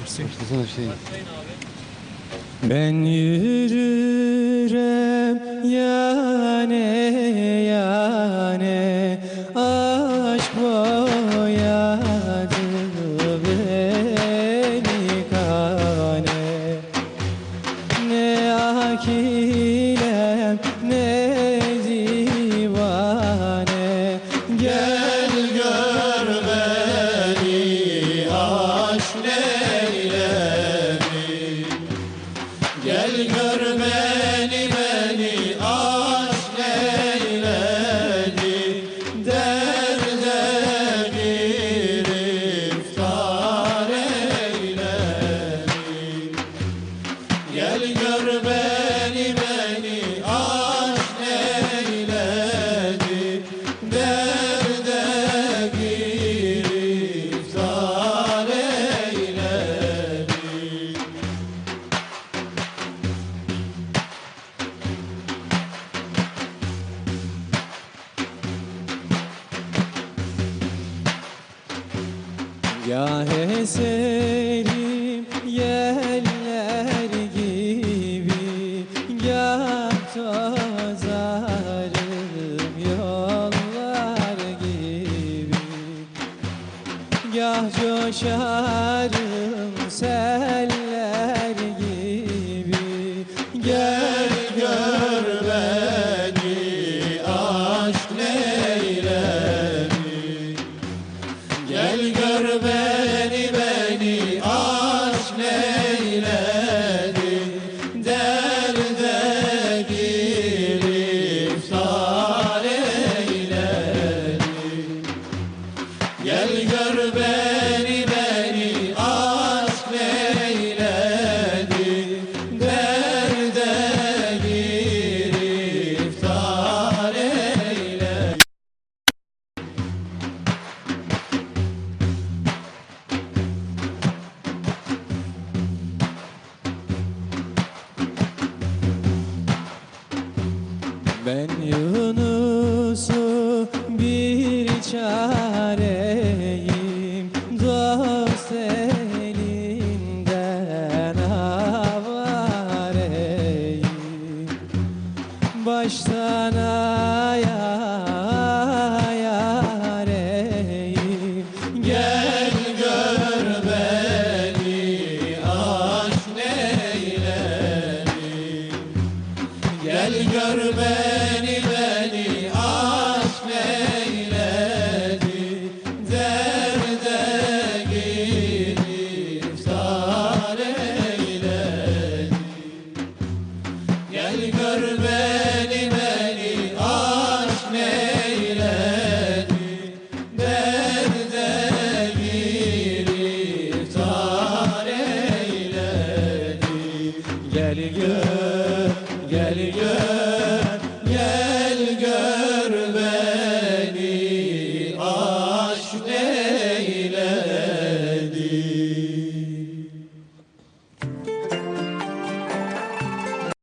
Başlasana şey. Ben yürürem yane yane Aşk boyadı beni kane Ne akilem Gel gör Ya eserim yeller gibi Ya tozarım yollar gibi. Gah coşarım seller gibi Gel Ben Yunus'u bir çareyim. Dost elinden avareyim. Baştan ayareyim Gel gör beni aşk neyledi Gel gör beni